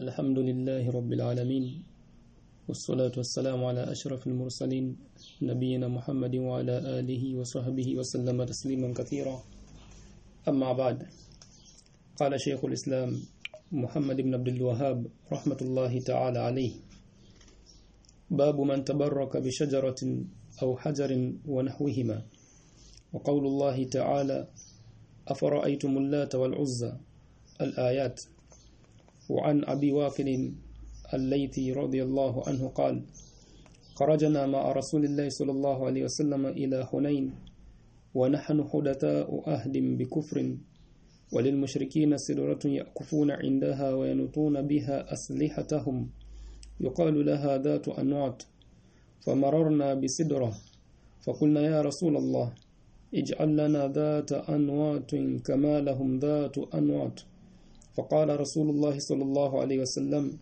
الحمد لله رب العالمين والصلاة والسلام على أشرف المرسلين نبينا محمد وعلى آله وصحبه وسلم تسليما كثيرا أما بعد قال شيخ الإسلام محمد بن عبد الوهاب رحمة الله تعالى عليه باب من تبرك بشجرة أو حجر ونحوهما وقول الله تعالى أفرأيتم اللات والعزى الآيات وعن أبي واقل الليثي رضي الله عنه قال خرجنا مع رسول الله صلى الله عليه وسلم إلى حنين ونحن حدثاء أهد بكفر وللمشركين سدرة يأكفون عندها وينطون بها أسلحتهم يقال لها ذات أنواط فمررنا بسدرة فقلنا يا رسول الله اجعل لنا ذات أنواط كما لهم ذات أنواط. فقال رسول الله صلى الله عليه وسلم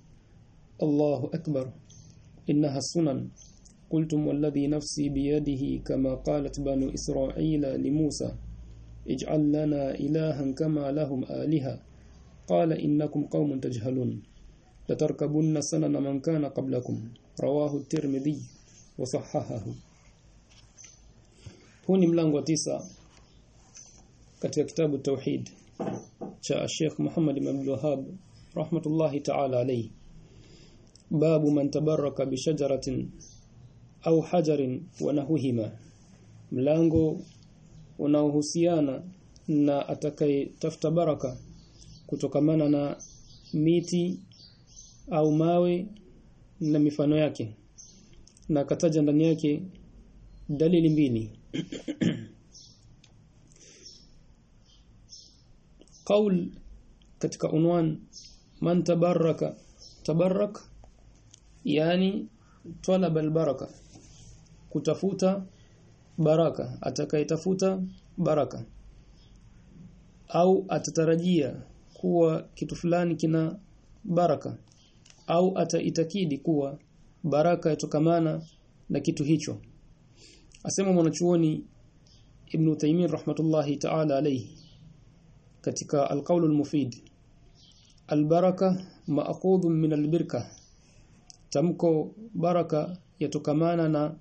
الله أكبر إنها السنن. قلتم والذي نفسي بيده كما قالت بنو إسرائيل لموسى اجعل لنا إلها كما لهم آلهة. قال إنكم قوم تجهلون. لتركبن سنن من كان قبلكم. رواه الترمذي وصححه. Wa tisa katika kitabu tauhid cha Sheikh Muhammad ibn Abdul rahmatullahi ta'ala alayhi. Babu man tabarraka bi shajaratin au hajarin wa nahuhima. Mlango unaohusiana na atakayetafuta baraka kutokamana na miti au mawe na mifano yake. Na kataja ndani yake dalili mbili qaul katika unwan man tabarraka tabarrak yani talaba albaraka kutafuta baraka atakayetafuta baraka au atatarajia kuwa kitu fulani kina baraka au ataitakidi kuwa baraka yatokamana na kitu hicho asema mwanachuoni Ibn Taymiyyah rahmatullahi ta'ala alayhi katika alqaul almufid. Al-mufid min al-birka. Tamko baraka yatokamana na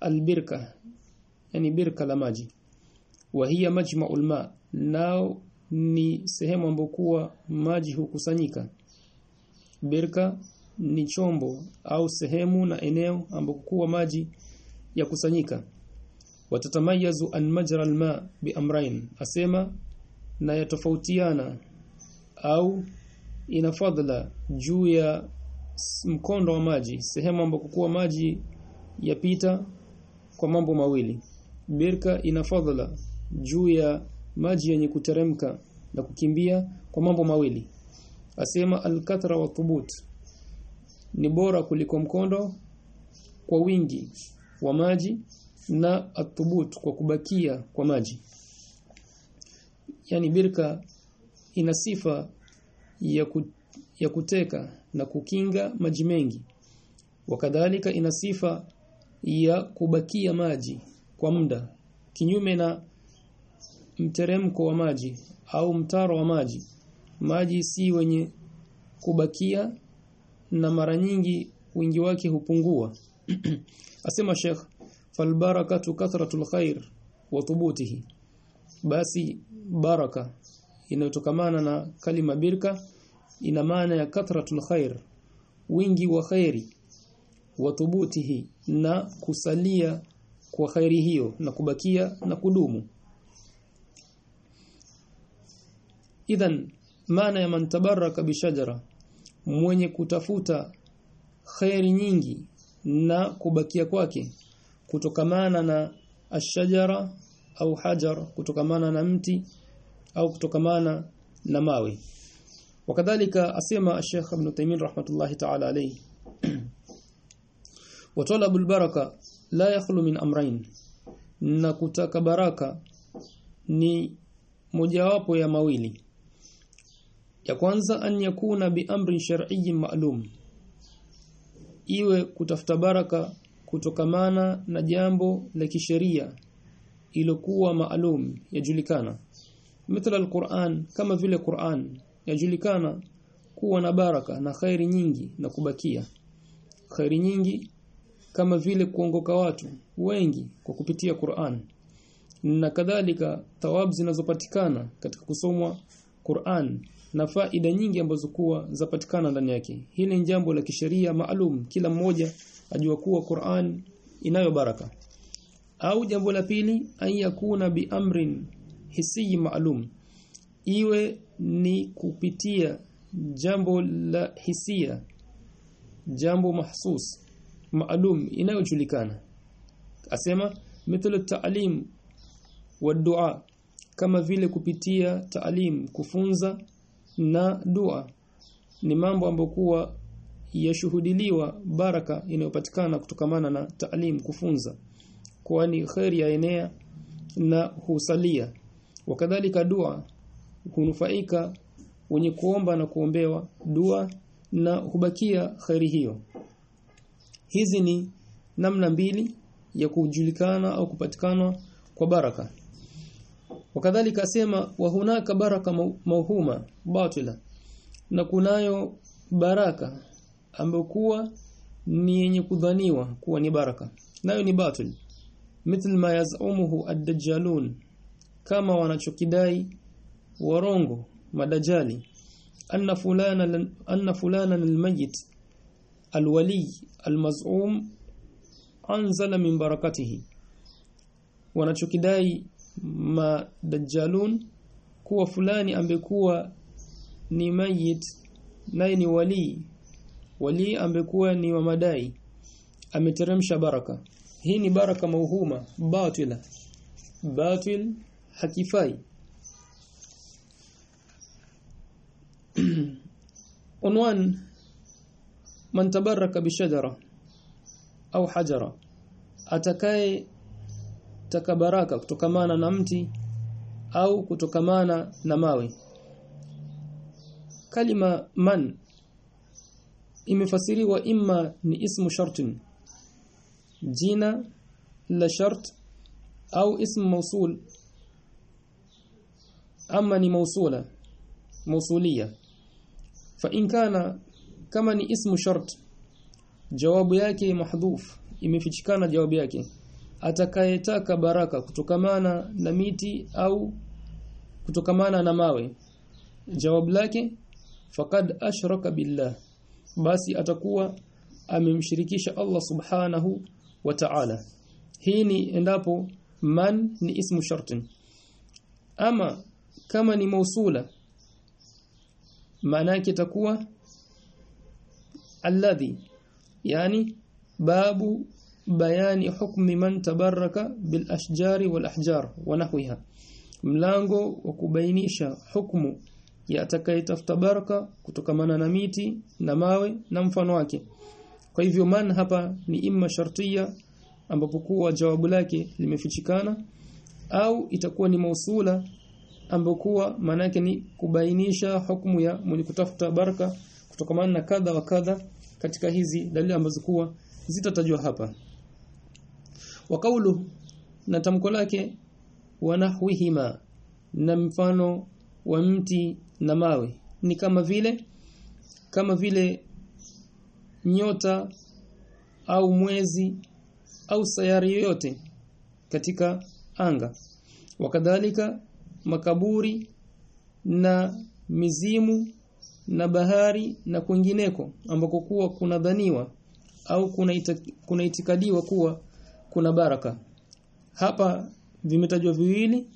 al-birka yani birka la maji. Wa hiya majma'ul ma nao ni sehemu ambokuwa maji hukusanyika. Birka ni chombo au sehemu na eneo ambokuwa maji ya kusanyika watatamayazu an majra alma biamrain asema na yatofautiana au ina fadhila juu ya mkondo wa maji sehemu ambako kuwa maji yapita kwa mambo mawili. Birka ina fadhila juu ya maji yenye kuteremka na kukimbia kwa mambo mawili. Asema alkatra wa thubut ni bora kuliko mkondo kwa wingi wa maji na athubut kwa kubakia kwa maji yani birka ina sifa ya, ku, ya kuteka na kukinga maji mengi. Wakadhalika ina sifa ya kubakia maji kwa muda kinyume na mteremko wa maji au mtaro wa maji. Maji si wenye kubakia na mara nyingi wingi wake hupungua. Asema Sheikh falbarakatu kathratul khair wa thubutihi. Basi baraka inayotokamana na kalima birka ina maana ya kathratul khair wingi wa khairi wa thubutihi na kusalia kwa khairi hiyo na kubakia na kudumu. Idhan maana ya man tabaraka bishajara mwenye kutafuta khairi nyingi na kubakia kwake kutokamana na ashajara au hajar kutokamana na mti au kutokamana na mawe. Wakadhalika asema Sheikh Ibn Taymin rahmatullahi ta'ala alayhi wa talabul baraka la yakhlu min amrayn na kutaka baraka ni mojawapo ya mawili. Ya kwanza an yakuna bi amrin shar'iyyin ma'lum iwe kutafuta baraka kutokamana na jambo la kisheria ilokuwa maalum yajulikana. Mithla alquran kama vile Qur'an yajulikana kuwa na baraka na khairi nyingi na kubakia. Khairi nyingi kama vile kuongoka watu wengi kwa kupitia Qur'an. Na kadhalika thawabu zinazopatikana katika kusomwa Qur'an na faida nyingi ambazo kuwa zapatikana ndani yake. Hili ni jambo la kisheria maalum kila mmoja ajua kuwa Qur'an inayo baraka au jambo la pili an yakuna bi amrin hisi maalum. Iwe ni kupitia jambo la hisia jambo mahsus maalum inayojulikana. Asema mithlu ta'lim wa dua kama vile kupitia ta'lim kufunza na dua ni mambo ambayo kuwa yashuhudiliwa baraka inayopatikana kutokamana na ta'lim kufunza kwani ya enea na husalia. Wakadhalika dua hunufaika wenye kuomba na kuombewa dua na hubakia khairi hiyo. Hizi ni namna mbili ya kujulikana au kupatikana kwa baraka. Wakadhalika asema wa hunaka baraka mauhuma batila. Na kunayo baraka ambayo kuwa ni yenye kudhaniwa kuwa ni baraka. Nayo ni batil mithl ma yazumuhu ad-dajjalun. Kama wanachokidai warongo madajali. Anna fulana anna fulana al-mayyit al-wali al-maz'um anzala min barakatihi. Wanachokidai madajjalun kuwa fulani ambekuwa ni mayit naye ni wali. Wali ambekuwa ni wa madai. Ameteremsha baraka hii ni baraka mauhuma batila. Batil hakifai. Unwan man tabaraka bishajara au hajara. Atakaye takabaraka kutokamana na mti au kutokamana na mawe. Kalima man imefasiriwa imma ni ismu shartin jina la shart au ism mausul ama ni mausula mausulia fa in kana kama ni ismu shart jawabu yake mahdhuf imefichikana jawabu yake. Atakayetaka baraka kutokamana na miti au kutokamana na mawe jawabu lake faqad ashraka billah. Basi atakuwa amemshirikisha Allah subhanahu wa ta'ala. Hii ni endapo man ni ismu shartin. Ama kama ni mausula maana yake itakuwa alladhi yani babu bayani hukmi man tabaraka bil ashjari wal ahjar wa nahwiha. Mlango wa kubainisha hukmu ya atakayetafuta baraka kutokamana na miti na mawe na mfano wake kwa hivyo man hapa ni imma shartia ambapo kuwa jawabu lake limefichikana au itakuwa ni mausula ambapo kuwa maana yake ni kubainisha hukumu ya mwenye kutafuta baraka kutokamana na kadha wa kadha katika hizi dalili ambazo kuwa zitatajwa hapa. Wa kaulu na tamko lake wanahwihima na mfano wa mti na mawe. Ni kama vile kama vile nyota au mwezi au sayari yoyote katika anga. Wakadhalika makaburi na mizimu na bahari na kwingineko ambako kuwa kuna dhaniwa au kuna, ita, kuna itikadiwa kuwa kuna baraka. Hapa vimetajwa viwili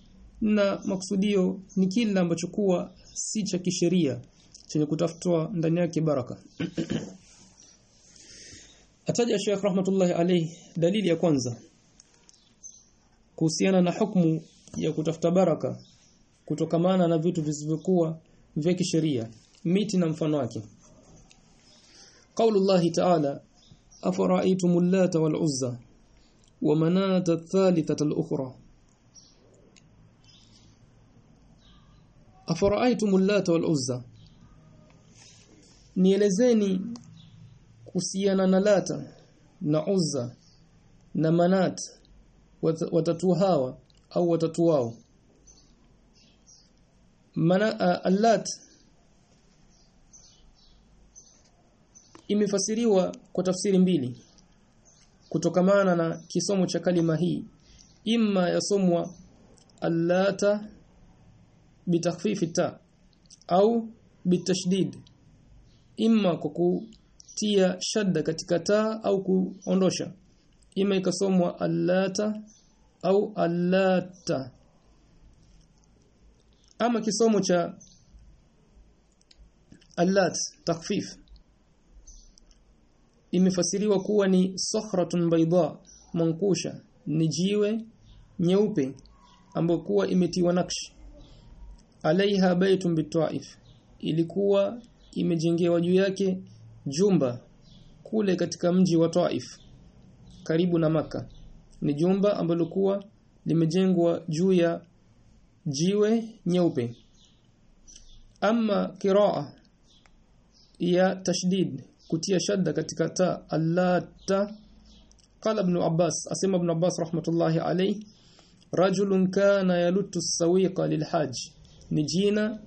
na maksudio ni kile ambacho kuwa si cha kisheria chenye kutafutwa ndani yake baraka ataja Sheikh rahmatullahi alayhi dalili ya kwanza kuhusiana na hukumu ya kutafuta baraka kutokamana na vitu visivyokuwa vya kisheria miti na mfano wake. Qaulullahi ta'ala afara'aytumul lata wal uzza wa manata ath-thalithata al-ukhra afara'aytumul lata wal uzza nielezeni kuhusiana na lata na uzza na manat watatu hawa au watatu wao. Mana allat imefasiriwa kwa tafsiri mbili kutokamana na kisomo cha kalima hii. Imma yasomwa allata bitakhfifi ta au bitashdid. Imma kwa kutia shadda katika taa au kuondosha. Ima ikasomwa allata au allata. Ama kisomo cha allat takhfif. Imefasiriwa kuwa ni sohratun bayda mankusha ni jiwe nyeupe ambayo kuwa imetiwa nakshi alaiha baitun bitaif ilikuwa imejengewa juu yake jumba kule katika mji wa Taif karibu na maka ni jumba ambalo kuwa limejengwa juu ya jiwe nyeupe. Ama kiraa ya tashdid kutia shadda katika ta allata qala ibn abbas asema ibn abbas rahmatullahi alayhi rajulun kana yalutu sawiqa lilhaj ni jina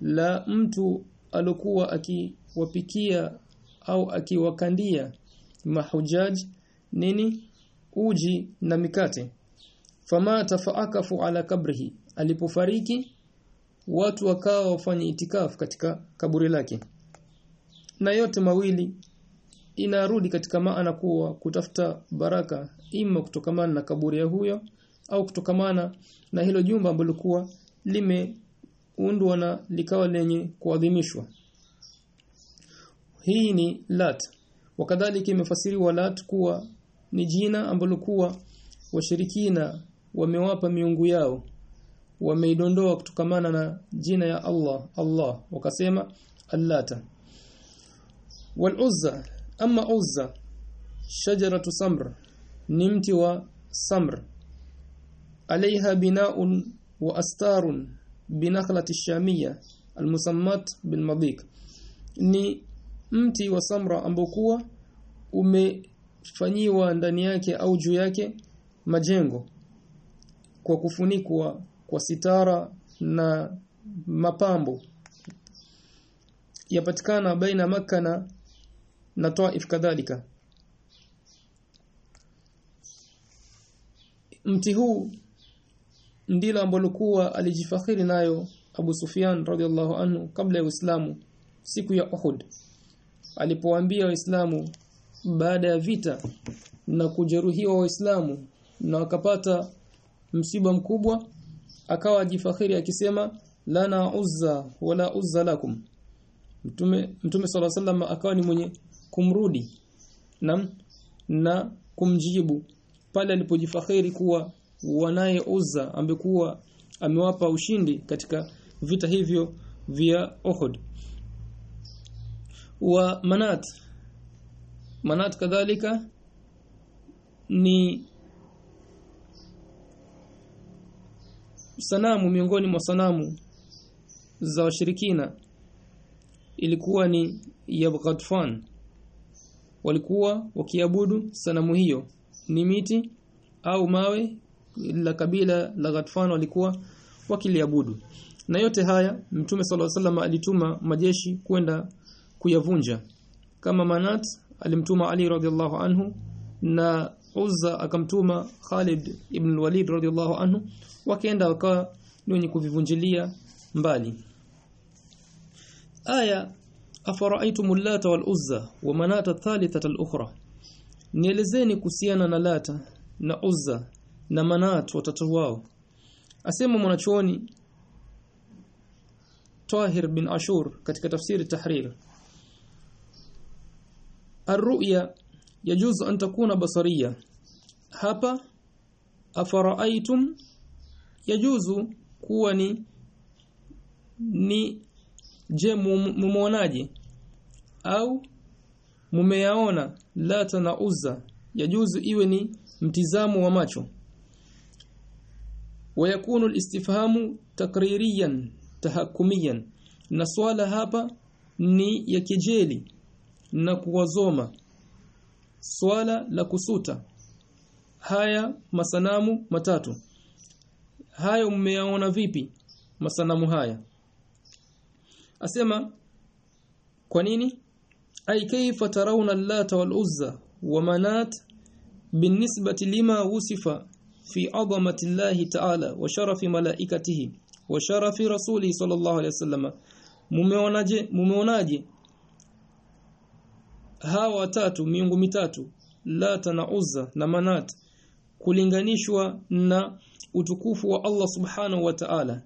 la mtu alokuwa akiwapikia au akiwakandia mahujaj nini? Uji na mikate. Fama tafaakafu ala kabrihi. Alipofariki watu wakawa wafanye itikafu katika kaburi lake. Na yote mawili inarudi katika maana kuwa kutafuta baraka ima kutokamana na kaburi ya huyo au kutokamana na hilo jumba ambalo kuwa limeundwa na likawa lenye kuadhimishwa hii ni lat wakadhalika imefasiriwa lat kuwa ni jina ambalo kuwa washirikina wamewapa miungu yao wameidondoa kutokamana na jina ya Allah Allah wakasema allata wal uzza ama uzza shajaratu samr ni mti wa samr عليها بناء واستار بنخلة الشامية المسمات بالمضيق ni mti wa samra ambokuwa umefanyiwa ndani yake au juu yake majengo kwa kufunikwa kwa sitara na mapambo. Yapatikana baina maka na na Taif kadhalika. Mti huu ndilo ambalo kuwa alijifakhiri nayo Abu Sufyan radhiallahu anhu kabla ya Uislamu siku ya Uhud alipowaambia Waislamu baada ya vita na kujeruhiwa Waislamu na wakapata msiba mkubwa akawa ajifakhiri akisema lana uzza wala uzza lakum. Mtume mtume sala sallam akawa ni mwenye kumrudi na na kumjibu pale alipojifakhiri kuwa wanaye Uzza ambekuwa amewapa ushindi katika vita hivyo vya Uhud wa Manat. Manat kadhalika ni sanamu miongoni mwa sanamu za washirikina. Ilikuwa ni Yabghadfan walikuwa wakiabudu sanamu hiyo. Ni miti au mawe la kabila la Ghatfan walikuwa wakiliabudu. Na yote haya mtume sallallahu alaihi wasallam alituma majeshi kwenda kuyavunja. Kama Manat alimtuma Ali radhiallahu anhu na Uzza akamtuma Khalid ibn Walid radhiallahu anhu wakaenda wakawa ni wenye kuvivunjilia mbali. Aya afara'aytum lata wal uzza wa manata thalithata al-ukhra. Nielezeni kuhusiana na lata na uzza na manat watoto wao. Asema mwanachuoni Tahir bin Ashur katika tafsiri tahrir الرؤيا يجوز أن تكون بصرية hapa afara'aytum yajuzu kuwa ni ni je mumeonaje au mumeyaona lata na uzza yajuzu iwe ni mtizamo wa macho ويكون الاستفهام تقريريا تحكميا na swala hapa ni ya kejeli na kuwazoma swala la kusuta haya masanamu matatu hayo mmeyaona vipi masanamu haya asema kwa nini ay kayfa tarawna allata wal uzza wa manat بالنسبة لما وصف في عظمة الله تعالى وشرف ملائكته وشرف رسوله صلى الله عليه وسلم mumeonaje mumeonaje Hawa watatu miungu mitatu lata na uzza na manat kulinganishwa na utukufu wa Allah subhanahu wa ta'ala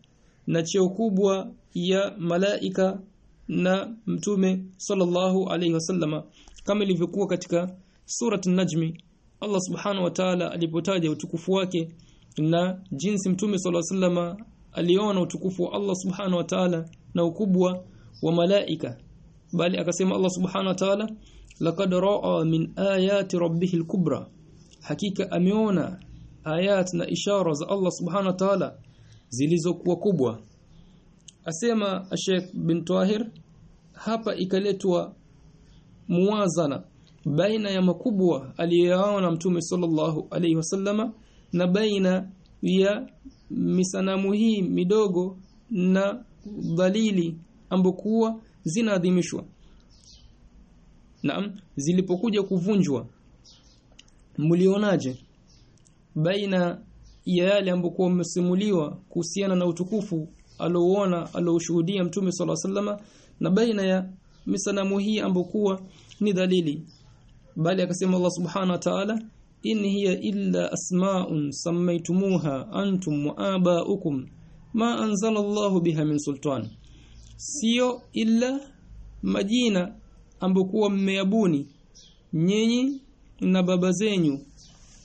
na cheo kubwa ya malaika na mtume sallallahu alayhi wasallama kama ilivyokuwa katika surat an-najmi Allah subhanahu wa ta'ala alipotaja utukufu wake na jinsi mtume sallallahu alayhi wasallama aliona utukufu wa Allah subhanahu wa ta'ala na ukubwa wa malaika. Bali akasema Allah subhanahu wa ta'ala laqad ra'a min ayati rabbihil kubra. Hakika ameona ayat na ishara za Allah subhanahu wa ta'ala zilizokuwa kubwa. Asema Sheikh bin Tahir hapa ikaletwa muwazana baina ya makubwa aliyoyaona mtume sallallahu alaihi wasallama na baina ya misanamu hii midogo na dhalili ambokuwa zinaadhimishwa Naam zilipokuja kuvunjwa. Mlionaje? Baina ya yale ambokuwa mmesimuliwa kuhusiana na utukufu alouona aloushuhudia mtume sala sallama na baina ya misanamu hii ambokuwa ni dalili bali akasema Allah subhanahu wa ta'ala in hiya illa asma'un sammaytumuha antum wa aba'ukum ma anzala Allah biha min sultan. Sio illa majina ambokuwa mmeyabuni nyinyi na baba zenyu.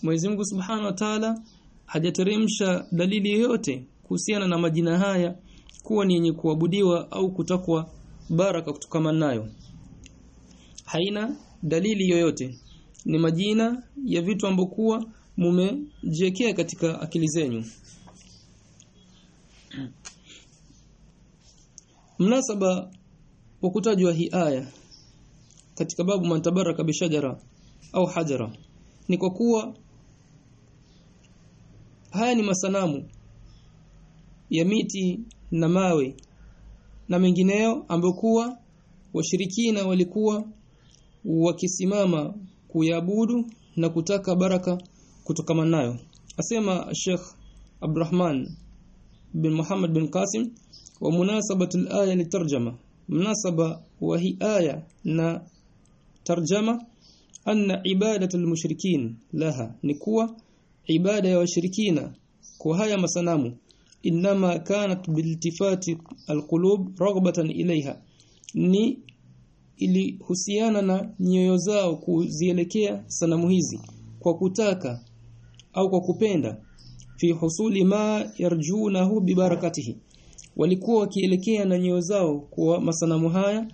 Mwenyezi Mungu Subhanahu wa Ta'ala hajateremsha dalili yoyote kuhusiana na majina haya kuwa ni yenye kuabudiwa au kutakwa baraka kutokana nayo. Haina dalili yoyote. Ni majina ya vitu ambokuwa mumejiwekea katika akili zenyu. Mnasaba wa hii aya katika babu mantabaraka bishajara au hajara. Ni kwa kuwa haya ni masanamu ya miti na mawe na mengineyo ambayo kuwa washirikina walikuwa wakisimama kuyabudu na kutaka baraka kutokana nayo. Asema Sheikh Abdurrahman bin Muhammad bin Qasim wa munasabatu al-aya litarjama munasaba wa hi aya na tarjama anna ibadatu almushrikin laha ni kuwa ibada ya washirikina kwa haya masanamu inama kanat biltifati alqulub raghbatan ilaiha ni ilihusiana na nyoyo zao kuzielekea sanamu hizi kwa kutaka au kwa kupenda fi husuli ma yarjunahu bibarakatihi. Walikuwa wakielekea na nyoyo zao kwa masanamu haya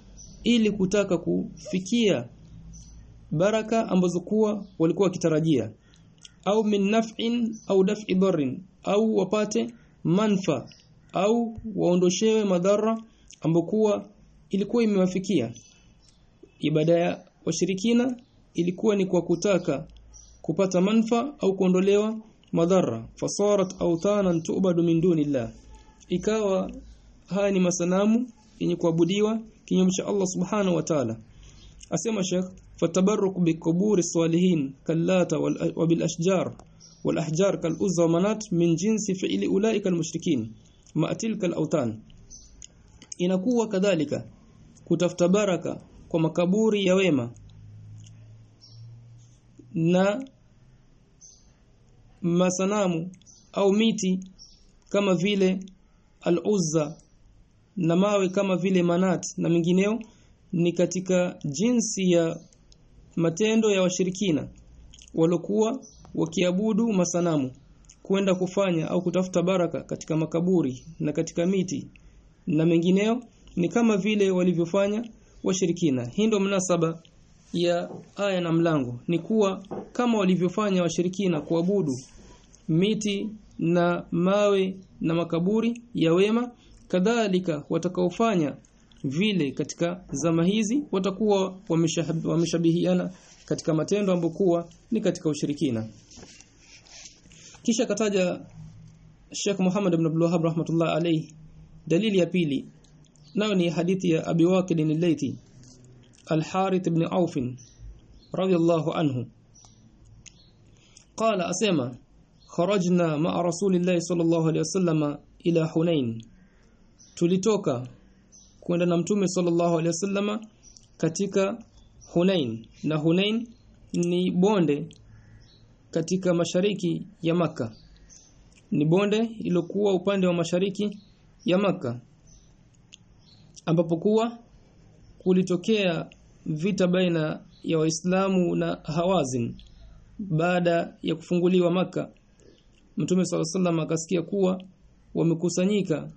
ili kutaka kufikia baraka ambazo kuwa walikuwa wakitarajia. Au min naf'in au daf'i darrin au wapate manfa au waondoshewe madhara ambokuwa ilikuwa imewafikia. Ibada ya washirikina ilikuwa ni kwa kutaka kupata manfa au kuondolewa madhara fasarat awtanan tu'badu min dunillah. Ikawa haya ni masanamu yenye kuabudiwa kinyume cha Allah subhanahu wa ta'ala. Asema Sheikh fatabarruk bikuburi salihin kallata wa bil ashjar wal ahjar kal uzza wa manat min jinsi fi'li ulaika al mushrikin ma tilka al awtan inakuwa kadhalika kutafuta baraka kwa makaburi ya wema na masanamu au miti kama vile al-Uzza na mawe kama vile Manat na mingineo ni katika jinsi ya matendo ya washirikina walokuwa wakiabudu masanamu kwenda kufanya au kutafuta baraka katika makaburi na katika miti na mengineo ni kama vile walivyofanya washirikina. Hii ndio mnasaba ya aya na mlango ni kuwa kama walivyofanya washirikina kuabudu miti na mawe na makaburi ya wema kadhalika watakaofanya vile katika zama hizi watakuwa wameshabihiana katika matendo ambokuwa ni katika ushirikina. Kisha kataja Sheikh Muhammad ibn Abdul Wahhab rahmatullah alayhi dalili ya pili. Nayo ni hadithi ya Abi Waqid al-Layti Al-Harith ibn Auf radiyallahu anhu. Qala asema kharajna ma'a rasulillahi sallallahu alayhi wasallam ila Hunain. Tulitoka kwenda na mtume sallallahu alaihi wasallama katika Hunain. Na Hunain ni bonde katika mashariki ya maka ni bonde ilokuwa upande wa mashariki ya maka ambapo kuwa kulitokea vita baina ya Waislamu na Hawazin baada ya kufunguliwa maka Mtume SAW akasikia kuwa wamekusanyika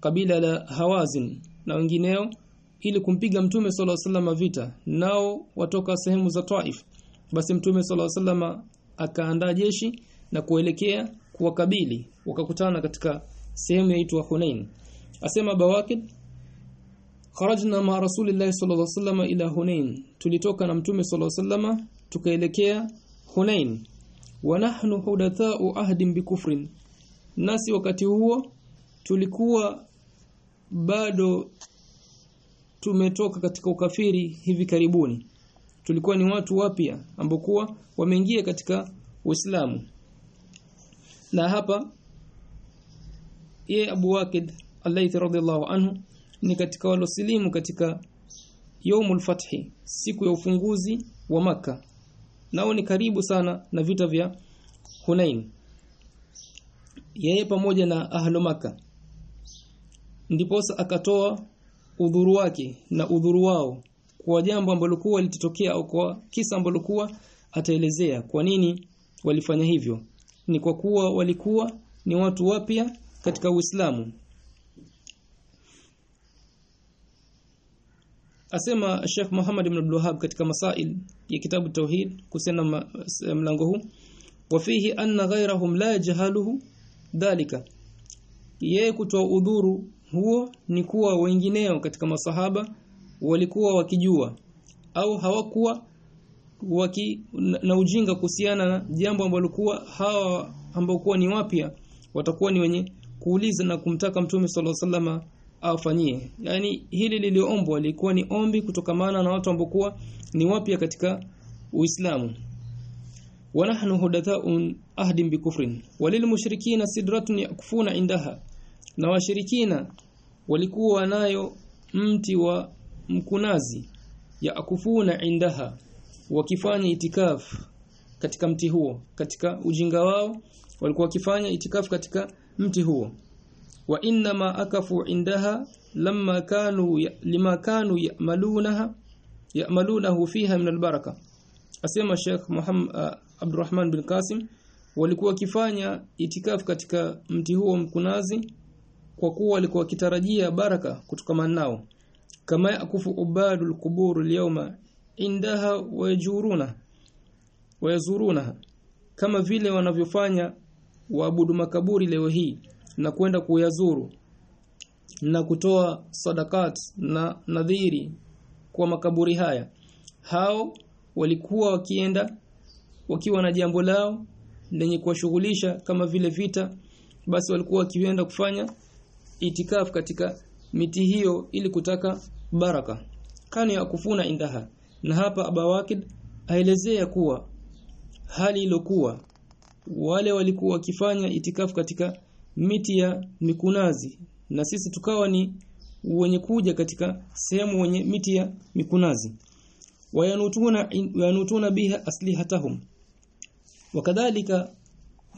kabila la Hawazin na wengineo ili kumpiga Mtume SAW vita. Nao watoka sehemu za Taif. Basi Mtume salama akaandaa jeshi na kuelekea kuwakabili wakakutana katika sehemu inaitwa Hunain. Asema Bawakid kharajna ma rasulillahi sallallahu alaihi wasallam ila Hunain. Tulitoka na Mtume sallallahu alaihi wasallam tukaelekea Hunain. Wa nahnu hudathau ahdin bikufrin nasi wakati huo tulikuwa bado tumetoka katika ukafiri hivi karibuni. Tulikuwa ni watu wapya ambokuwa wameingia katika Uislamu. Na hapa ye Abu Waqid Alayhi radhiallahu anhu ni katika walosilimu katika yaumul fathi siku ya ufunguzi wa maka nao ni karibu sana na vita vya Hunain. Yeye pamoja na ahlu maka ndiposa akatoa udhuru wake na udhuru wao kwa jambo ambalo kuwa litotokea au kwa kisa ambalo kuwa ataelezea kwa nini walifanya hivyo. Ni kwa kuwa walikuwa ni watu wapya katika Uislamu. Asema Sheikh Muhammad ibn Abdul Wahhab katika masail ya kitabu tauhid kusema mlango huu wafihi anna ghayrahum la jahaluhu dhalika. Yeye kutoa udhuru huo ni kuwa wengineo katika masahaba walikuwa wakijua au hawakuwa waki na ujinga kuhusiana na jambo ambalo kuwa hawa ambao kuwa ni wapya watakuwa ni wenye kuuliza na kumtaka mtume sallallahu alaihi wasallam afanyie. Yani hili liliombwa lilikuwa ni ombi kutokamana na watu ambao kuwa ni wapya katika Uislamu. Wa nahnu hudatha'un ahdin bikufrin walil mushrikina sidratun yakufuna indaha na washirikina walikuwa nayo mti wa mkunazi ya akufuna indaha wakifanya itikaf katika mti huo. Katika ujinga wao walikuwa wakifanya itikaf katika mti huo. Wa inna ma akafu indaha lamma kanu lima kanu ya'malunaha ya'malunahu fiha min albaraka. Asema Sheikh Muhammad uh, Abdurrahman bin Qasim walikuwa wakifanya itikaf katika mti huo mkunazi kwa kuwa walikuwa wakitarajia baraka kutoka nao kama yakufu ubadul qubur alyawma indaha wayjuruna wayazuruna. Kama vile wanavyofanya waabudu makaburi leo hii na kwenda kuyazuru na kutoa sadakat na nadhiri kwa makaburi haya. Hao walikuwa wakienda wakiwa na jambo lao lenye kuwashughulisha kama vile vita basi walikuwa wakienda kufanya itikaf katika miti hiyo ili kutaka baraka. Kani ya kufuna indaha. Na hapa abawakid aelezea kuwa hali ilokuwa wale walikuwa wakifanya itikafu katika miti ya mikunazi. Na sisi tukawa ni wenye kuja katika sehemu wenye miti ya mikunazi. Wayanutuna wayanutuna biha aslihatahum wakadhalika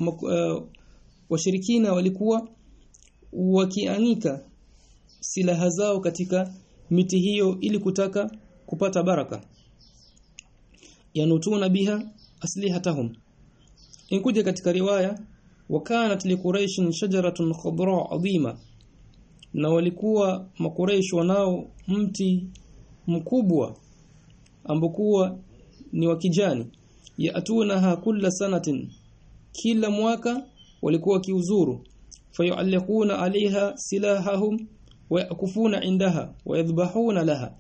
uh, washirikina walikuwa wakianika silaha zao katika miti hiyo ili kutaka kupata baraka. Yanutuna biha aslihatahum inkuja katika riwaya wakanat liquraishin shajaratun khadra adhima. Na walikuwa makureish wanao mti mkubwa ambokuwa ni wa kijani. Yatunaha kulla sanatin. Kila mwaka walikuwa kiuzuru fayualliquna alaiha silahahum wayakufuna indaha wayadhbahuna laha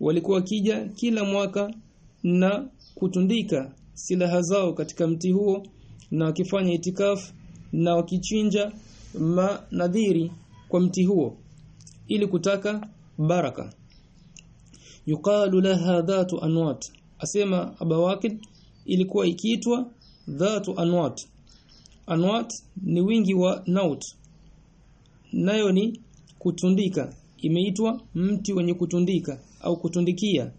walikuwa kija kila mwaka na kutundika silaha zao katika mti huo na wakifanya itikaf na wakichinja manadhiri kwa mti huo ili kutaka baraka. Yuqalu laha dhatu anwat. Asema abawakid ilikuwa ikiitwa dhatu anwat anwat ni wingi wa naut. Nayo ni kutundika. Imeitwa mti wenye kutundika au kutundikia.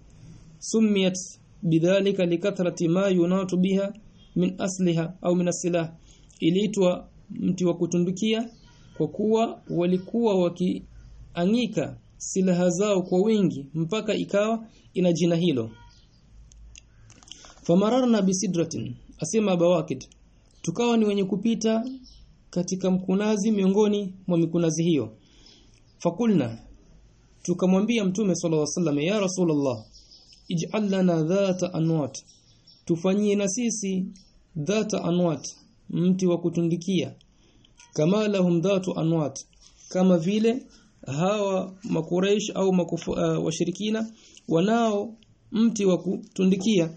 Sumiyat bidhalika likathrati ma yunatu biha min asliha au min asilah. Iliitwa mti wa kutundikia kwa kuwa walikuwa wakiangika silaha zao kwa wingi mpaka ikawa ina jina hilo. Famararna bisidratin asema bawakid tukawa ni wenye kupita katika mkunazi miongoni mwa mikunazi hiyo. Fakulna tukamwambia mtume sallallahu alaihi wasallam ya rasulullah ij'al lana dhata anwat. Tufanyie na sisi dhata anwat mti wa kutundikia. Kama lahum dhatu anwat kama vile hawa makureish au makufu, uh, washirikina wanao mti wa kutundikia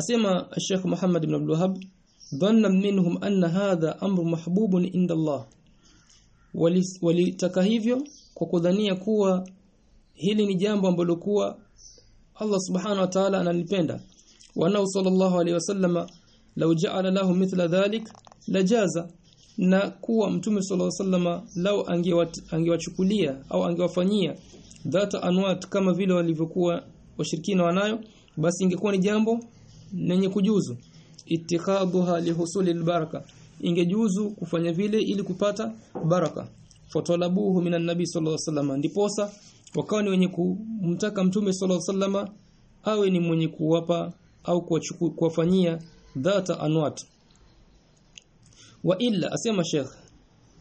asema Sheikh Muhammad ibn Abdul Wahhab dhanna minhum anna hadha amru mahbubun inda Allah. Walitaka hivyo kwa kudhania kuwa hili ni jambo ambalo kuwa Allah subhanahu wa ta'ala analipenda. Wanao sallallahu alaihi wasallama law ja'ala lahu mithla dhalik lajaza na kuwa mtume sallallahu alaihi wasallama lau angewachukulia au angewafanyia dhata anwat kama vile walivyokuwa washirikina wanayo basi ingekuwa ni jambo lenye kujuzu. Ittikhadhuha lihusuli albaraka. Ingejuzu kufanya vile ili kupata baraka. Fatalabuhu minan nabi sallallahu alaihi wasallam. Ndiposa wakawa ni wenye kumtaka mtume sallallahu alaihi wasallam awe ni mwenye kuwapa au kuwafanyia dhata anwat. Wa illa asema sheikh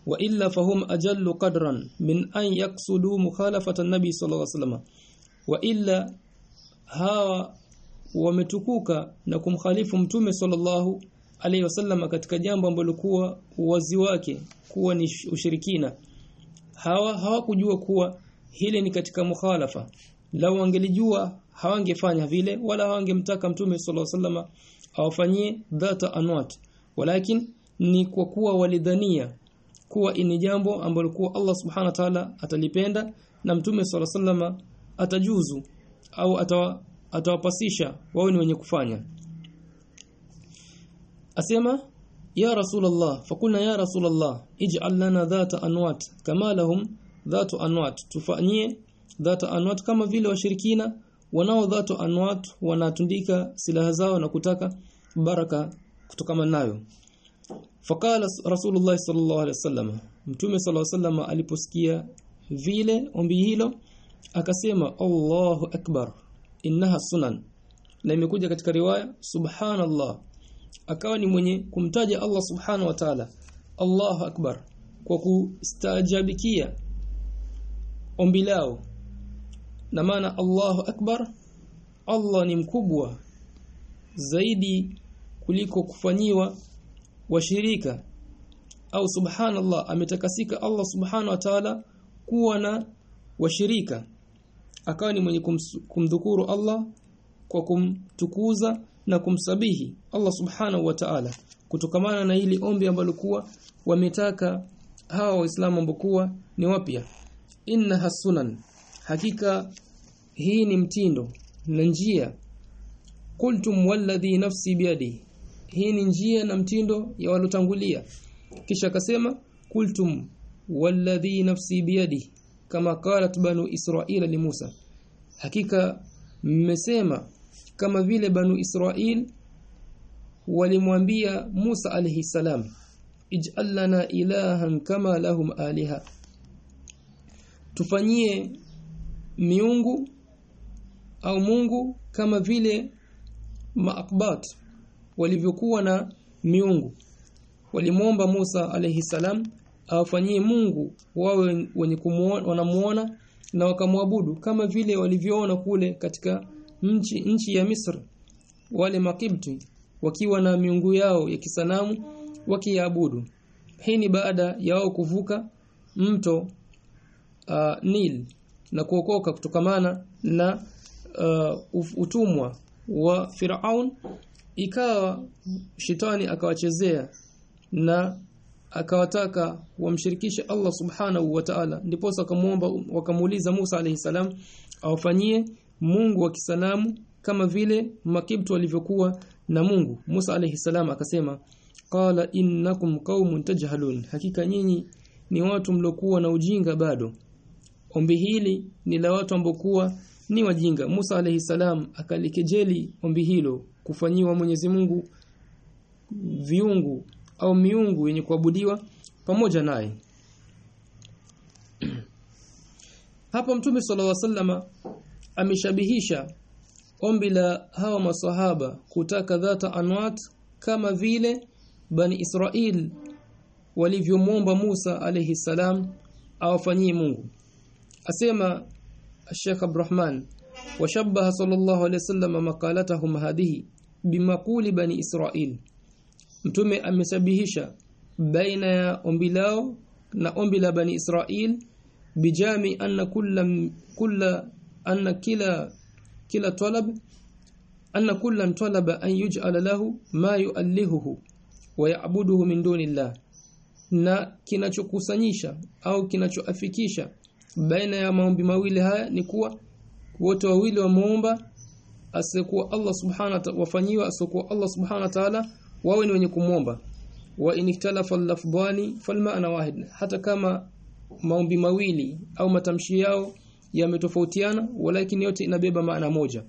wa illa fahum ajallu qadran min an yaksudu mukhalafata an-nabi sallallahu alaihi wasallam. Wa illa hawa wametukuka na kumkhalifu mtume sallallahu alayhi wasallam katika jambo ambalo kuwa uwazi wake kuwa ni ushirikina. Hawa hawakujua kuwa hili ni katika mukhalafa. Lau wangelijua hawangefanya vile wala hawangemtaka mtume sallallahu alayhi wasallam awafanyie dhata anwat. Walakin ni kwa kuwa walidhania kuwa ni jambo ambalo kuwa Allah subhanahu wa ta'ala atalipenda na mtume sallallahu alayhi wasallam atajuzu au atawa, atawapasisha wao ni wenye kufanya. Asema ya rasulullah fakulna ya rasulullah ij'al lana dhata anwat kama lahum dhatu anwat tufanyie dhata anwat kama vile washirikina wanao dhatu anwat wanatundika silaha zao na kutaka baraka kutokana nayo. Fakala Rasulullah sallallahu alaihi wasallam Mtume sallallahu alaihi wasallam aliposikia vile ombi hilo akasema Allahu akbar innaha sunan. Na imekuja katika riwaya subhanallah. Akawa ni mwenye kumtaja Allah subhanahu wa ta'ala. Allahu akbar. Kwa kustajabikia ombi lao. Na maana Allahu akbar Allah ni mkubwa zaidi kuliko kufanyiwa washirika. Au subhanallah ametakasika Allah subhanahu wa ta'ala kuwa na washirika akawa ni mwenye kumdhukuru Allah kwa kumtukuza na kumsabihi Allah subhanahu wa ta'ala. Kutokamana na hili ombi ambalo kuwa wametaka hawa waislamu ambokuwa ni wapya. Inna hasunan hakika hii ni mtindo na njia. Qultum walladhi nafsi biyadi hii ni njia na mtindo ya walotangulia. Kisha akasema qultum walladhi nafsi biyadi kama qalat banu israila li Musa. Hakika mmesema kama vile banu Israil walimwambia Musa alayhi salam ij'al lana ilahan kama lahum aliha tufanyie miungu au Mungu kama vile maakbat walivyokuwa na miungu. Walimwomba Musa alayhi salam awafanyie Mungu wawe wenye kumuona wanamuona na wakamwabudu kama vile walivyoona kule katika nchi nchi ya Misri. Wale makibti wakiwa na miungu yao ya kisanamu wakiabudu. Hii ni baada ya wao kuvuka mto uh, Nil na kuokoka kutokamana na uh, utumwa wa Firaun. Ikawa shetani akawachezea na akawataka wamshirikishe Allah subhanahu wa ta'ala. Ndipo wakamuomba wakamuuliza Musa alayhi salam awafanyie Mungu wa kisanamu kama vile makibtu walivyokuwa na Mungu. Musa alayhi salam akasema qala innakum qaumun tajhalun. Hakika nyinyi ni watu mlokuwa na ujinga bado. Ombi hili ni la watu ambokuwa ni wajinga. Musa alayhi salam akalikejeli ombi hilo kufanyiwa Mwenyezi Mungu viungu au miungu yenye kuabudiwa pamoja naye. Hapo mtume sallallahu wasallama ameshabihisha ombi la hawa maswahaba kutaka dhata anwat kama vile bani Israel walivyomwomba Musa alayhi salam awafanyie Mungu. Asema Sheikh Abdurrahman washabbaha sallallahu alayhi wasallam maqalatahum hadhihi bimaquli bani Israel Mtume amesabihisha baina ya ombi lao na ombi la bani Israil bijami anna kulla kulla anna kila kila talab anna kulla talaba an yuj'ala lahu ma yu'allihuhu wa ya'buduhu min dunillah. Na kinachokusanyisha au kinachoafikisha baina ya maombi mawili haya ni kuwa wote wawili wameomba asiyekuwa Allah subhanahu wa wafanyiwa asiyekuwa Allah subhanahu wa ta'ala wawe ni wenye kumwomba. Wa iniktalafa lafdhani falmaana wahid hata kama maombi mawili au matamshi yao yametofautiana walakini yote inabeba maana moja.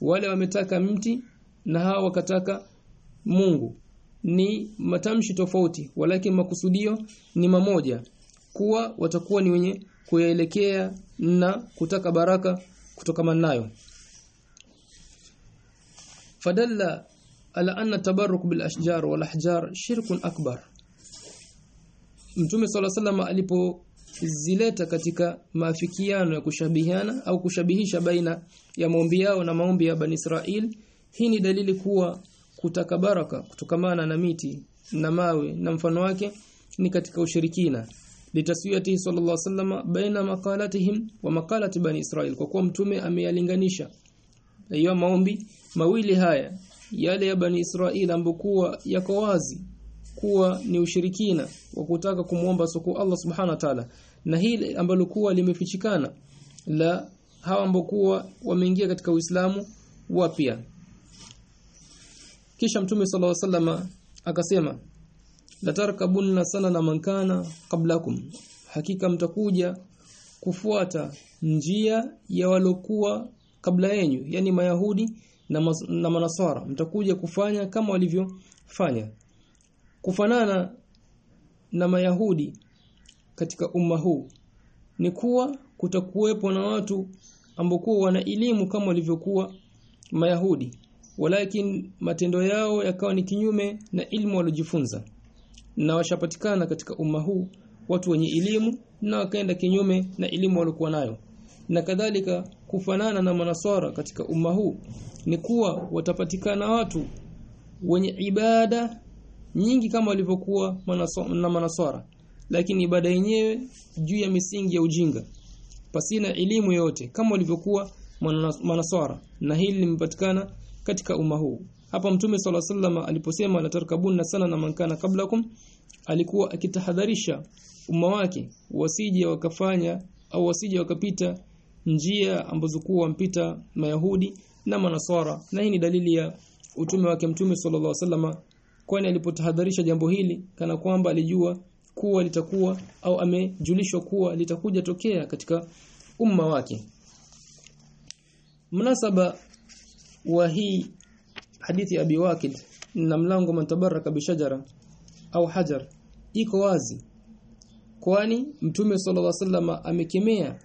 Wale wametaka mti na hawa wakataka Mungu. Ni matamshi tofauti walakini makusudio ni mamoja. Kuwa watakuwa ni wenye kuyaelekea na kutaka baraka kutoka nayo fadalla ala anna tabarruk bil ashjar wal ahjar shirkun akbar. Mtume sala alipo alipozileta katika maafikiano ya kushabihiana au kushabihisha baina ya maombi yao na maombi ya Bani Israil hii ni dalili kuwa kutaka baraka kutokamana na miti na mawe na mfano wake ni katika ushirikina. Litaswiyati sallallahu sallama baina maqalatihim wa maqalati bani israil kwa kuwa mtume ameyalinganisha. Hiyo maombi mawili haya yale ya bani Israeli ambokuwa yako wazi kuwa ni ushirikina wa kutaka kumuomba soko Allah subhana wa ta'ala. Na hili ambalo kuwa limefichikana la hawa ambokuwa wameingia katika Uislamu wapya. Kisha mtume sallallahu alaihi wasallam akasema la tarkabunna sana na mankana qablakum. Hakika mtakuja kufuata njia ya walokuwa kabla yenu yani mayahudi na, na manasara mtakuja kufanya kama walivyofanya. Kufanana na mayahudi katika umma huu ni kuwa kutakuwepo na watu ambao wana elimu kama walivyokuwa mayahudi. Walakin matendo yao yakawa ni kinyume na ilmu waliojifunza. Na washapatikana katika umma huu watu wenye elimu na wakaenda kinyume na elimu waliokuwa nayo na kadhalika kufanana na manasara katika umma huu ni kuwa watapatikana watu wenye ibada nyingi kama walivyokuwa na manasara lakini ibada yenyewe juu ya misingi ya ujinga pasina elimu yote kama walivyokuwa manasara na hili limepatikana katika umma huu. Hapa mtume sala sallam aliposema la tarkabunna sana na mankana kablakum alikuwa akitahadharisha umma wake wasije wakafanya au wasije wakapita njia ambazo kuwa mpita mayahudi na manasara na hii ni dalili ya utume wake mtume sallallahu alaihi wasallam kwani alipotahadharisha jambo hili kana kwamba alijua kuwa litakuwa au amejulishwa kuwa litakuja tokea katika umma wake. Mnasaba wa hii hadithi ya Abi Waqid na mlango mantabaraka bishajara au hajar iko wazi kwani mtume sallallahu alaihi wasallam amekemea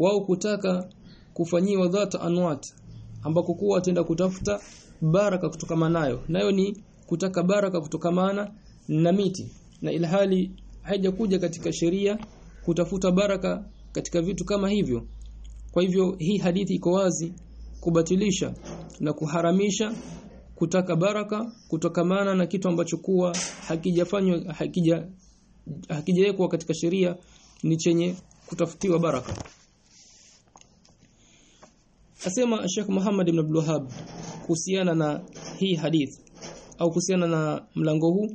wao kutaka kufanyiwa dhata anwat ambako kuwa atenda kutafuta baraka kutokana nayo nayo ni kutaka baraka kutokamana na miti. Na ilhali haijakuja katika sheria kutafuta baraka katika vitu kama hivyo. Kwa hivyo hii hadithi iko wazi kubatilisha na kuharamisha kutaka baraka kutokamana na kitu ambacho kuwa hakijafanywa hakija hakijawekwa katika sheria ni chenye kutafutiwa baraka asema Sheikh Muhammad ibn Abdul Wahhab kuhusiana na hii hadith au kuhusiana na mlango huu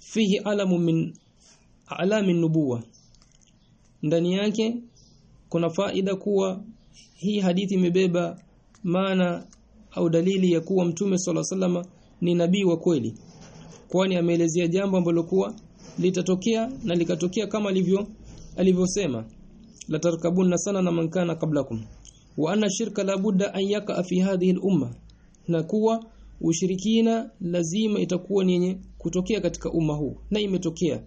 fihi alamu min alami nubuwa. Ndani yake kuna faida kuwa hii hadithi imebeba maana au dalili ya kuwa mtume sala salama ni nabii wa kweli kwani ameelezea jambo ambalo kuwa litatokea na likatokea kama alivyo alivyosema la tarkabunna sana na mankana qablakum wa anna shirka la budda an yaka fi hadhihi al-umma na kuwa ushirikina lazima itakuwa ni yenye kutokea katika umma huu na imetokea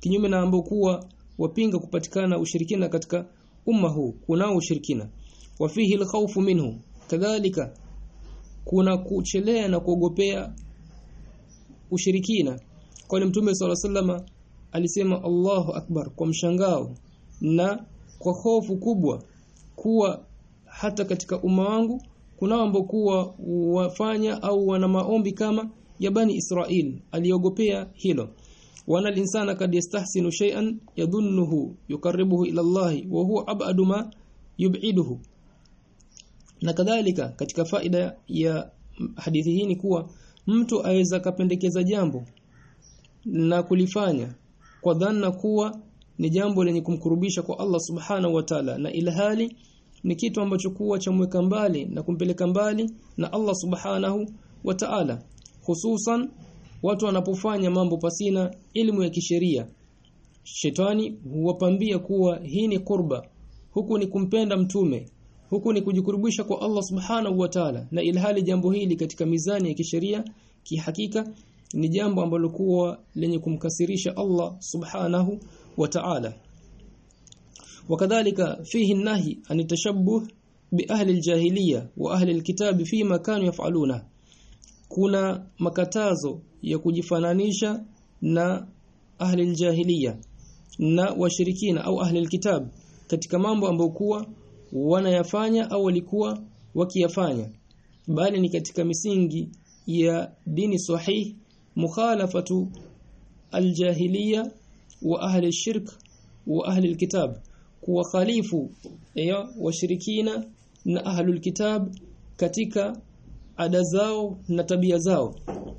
kinyume na ambao kuwa wapinga kupatikana ushirikina katika umma huu kunao ushirikina. Wa fihi al minhu kadhalika kuna kuchelea na kuogopea ushirikina. Kwani mtume swalla sallama alisema Allahu akbar kwa mshangao na kwa hofu kubwa kuwa hata katika umma wangu kunao ambao kuwa wafanya au wana maombi kama ya bani Israel aliogopea hilo. Wana linsana kad yastahsinu shay'an yadhunnuhu yuqarribuhu ila Allah wa huwa ab'adu ma yub'iduhu. Na kadhalika katika faida ya hadithi hii ni kuwa mtu aweza kapendekeza jambo na kulifanya kwa dhanna kuwa ni jambo lenye kumkurubisha kwa Allah subhanahu wa ta'ala na ilhali ni kitu ambacho kuwa cha mweka mbali na kumpeleka mbali na Allah subhanahu wa ta'ala. Hususan watu wanapofanya mambo pasina elimu ya kisheria. Shetani huwapambia kuwa hii ni kurba huku ni kumpenda mtume huku ni kujikurubisha kwa Allah subhanahu wa ta'ala. Na ilhali jambo hili katika mizani ya kisheria kihakika ni jambo ambalo kuwa lenye kumkasirisha Allah subhanahu wa ta'ala wakadhalika fihi nahi an التشبه bi ahli aljahiliya wa ahli كانوا fima kanu yaf'aluna. Kuna makatazo ya kujifananisha na ahli aljahiliya na washirikina au ahli alkitab katika mambo ambayo kuwa wanayafanya au walikuwa wakiyafanya. Bali ni katika misingi ya dini sahih mukhalafatu aljahiliya wa ahli shirk wa ahli alkitab kuwa khalifu ya washirikina na ahlul kitab katika ada zao na tabia zao.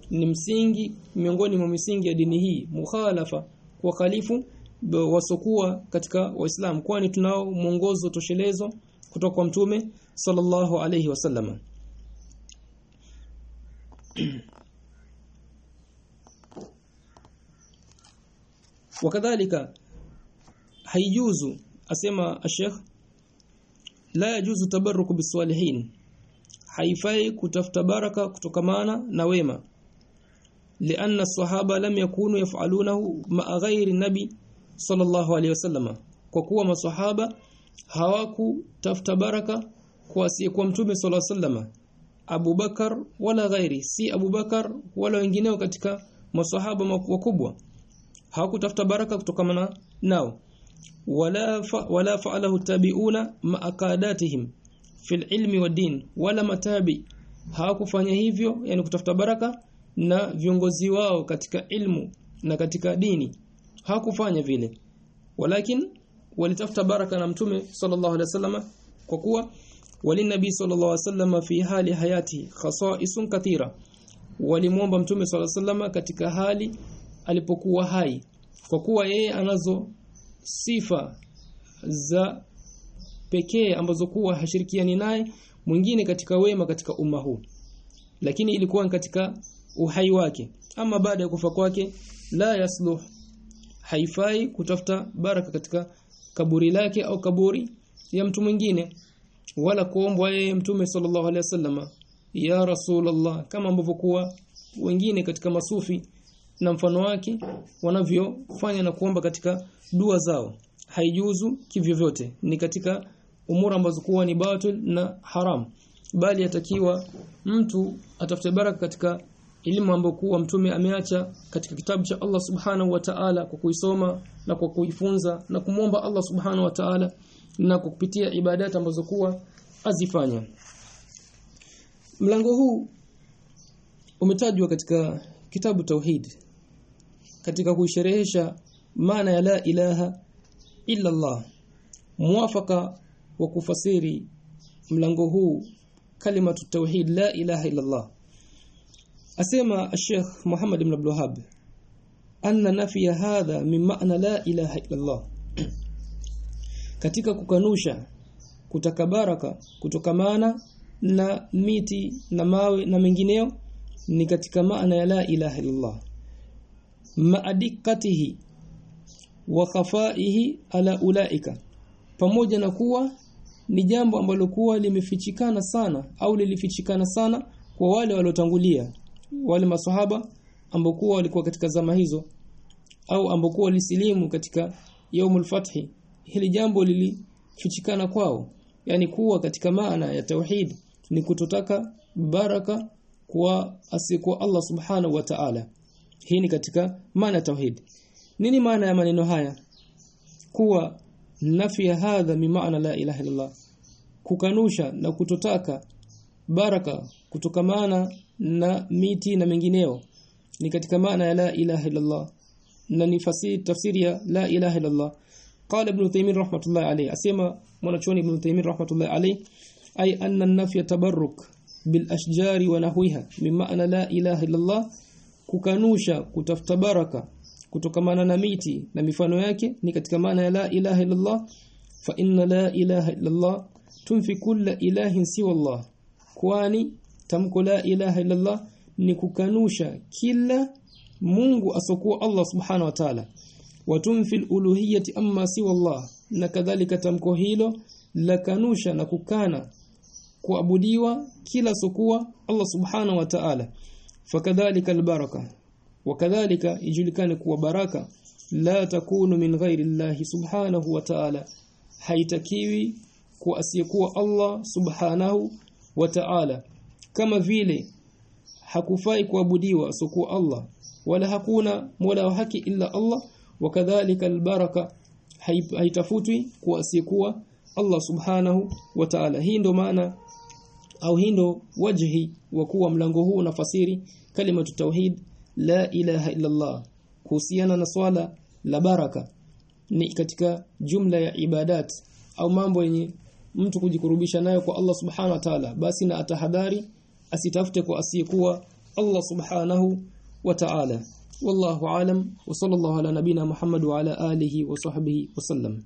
Ni msingi miongoni mwa misingi ya dini hii mukhalafa kwa khalifu wasokuwa katika waislamu. Kwani tunao mwongozo toshelezo kutoka kwa mtume sallallahu alayhi wasallam wakadhalika haijuzu asema Sheikh la yajuzu tabarruku bisalihin haifai kutafuta baraka kutokamana na wema lianna sahaba lam yakunu yaf'alunahu ma ghairi nabi sallallahu alayhi wasallam kwa kuwa maswahaba hawakutafuta baraka kwa asiyekuwa mtume sallallahu alayhi wasallam Abu Bakar wala ghairi si Abu Bakar wala wengineo katika maswahaba wakubwa hawakutafuta baraka kutokamana nao wala fa, wala fa'alahu tabi'una ma'aqadatihim fil ilmi wa din wala matabi. Hawakufanya hivyo yani kutafuta baraka na viongozi wao katika ilmu na katika dini. Hawakufanya vile. Walakin walitafuta baraka na mtume sallallahu alaihi wasallam kwa kuwa walinabii sallallahu alaihi wasallam fi hali hayati khasa'isun kathira. Walimuomba mtume sallallahu alaihi wasallam katika hali alipokuwa hai. Kwa kuwa yeye anazo sifa za pekee ambazo kuwa hashirikiani naye mwingine katika wema katika umma huu. Lakini ilikuwa katika uhai wake. Ama baada ya kufa kwake la yasluh haifai kutafuta baraka katika kaburi lake au kaburi ya mtu mwingine wala kuombwa yeye mtume sallallahu alaihi wasallam ya rasulullah kama ambavyo kuwa wengine katika masufi na mfano wake wanavyofanya na kuomba katika dua zao. Haijuzu kivyovyote ni katika umura ambazo kuwa ni batil na haram. Bali atakiwa mtu atafute baraka katika elimu ambayo kuwa mtume ameacha katika kitabu cha Allah subhanahu wa ta'ala kwa kuisoma na kwa kuifunza na kumwomba Allah subhanahu wa ta'ala na kwa kupitia ibadati ambazo kuwa azifanya. Mlango huu umetajwa katika kitabu tauhid katika kuisherehesha maana ya la ilaha illa Allah muwafaka wa kufasiri mlango huu kalimatu tauhid la ilaha illa Allah asema Sheikh Muhammad ibn Abdul Wahhab anna nafiya hadha min ma'na la ilaha illa Allah katika kukanusha kutaka baraka kutokamana na miti na mawe na mengineo ni katika maana ya la ilaha illallah maadikatihi wa khafaihi ala ulaika. Pamoja na kuwa ni jambo ambalo kuwa limefichikana sana au lilifichikana sana kwa wale waliotangulia wale maswahaba ambao kuwa walikuwa katika zama hizo au ambao kuwa walisilimu katika yaumul fathi hili jambo lilifichikana kwao. Yani kuwa katika maana ya tauhid ni kutotaka baraka kwa asikuwa Allah subhanahu wa ta'ala hii ni katika maana tauhid. Nini maana ya maneno haya? Kuwa nafi hadha mi maana la ilaha illallah. Kukanusha na kutotaka baraka kutokamana na miti na mengineo ni katika maana ya la ilaha illallah na ni fasiri tafsiri ya la ilaha illallah. Qala ibn taymiyyah rahmatullah alayhi. Asema mwanachuoni ibn taymiyyah rahmatullah alayhi ay anna an-nafy tabarruk bil ashjari wa nahwiha min maana la ilaha illallah kukanusha kutafuta baraka kutokamana na miti na mifano yake ni katika maana ya la ilaha illallah fa inna la ilaha illallah tunfi kulla ilahin siwa Allah. Kwani tamko la ilaha illallah ni kukanusha kila Mungu asokuwa Allah subhanahu wa ta'ala. Wa tunfi uluhiyyati amma siwa Allah. Na kadhalika tamko hilo la kanusha na kukana kuabudiwa kila sokuwa Allah subhanahu wa ta'ala fakadhalika albaraka wakadhalika ijulikane kuwa baraka la takunu min ghairi Allah subhanahu wa ta'ala haitakiwi kwa asiyekuwa Allah subhanahu wa ta'ala kama vile hakufai kuabudiwa asokuwa Allah wala hakuna mola wa haki illa Allah wakadhalika albaraka haitafutwi kwa asiyekuwa Allah subhanahu wa ta'ala hii ndo maana au hii ndo wajhi wa kuwa mlango huu unafasiri kalima tauhid la ilaha illa Allah kuhusiana na swala la baraka ni katika jumla ya ibadat au mambo yenye mtu kujikurubisha nayo kwa Allah subhanahu wa ta'ala basi na atahadhari asitafute kwa asiyekuwa Allah subhanahu wa ta'ala wallahu alam wa sallallahu ala nabina Muhammad wa ala alihi wa sahbihi wa sallam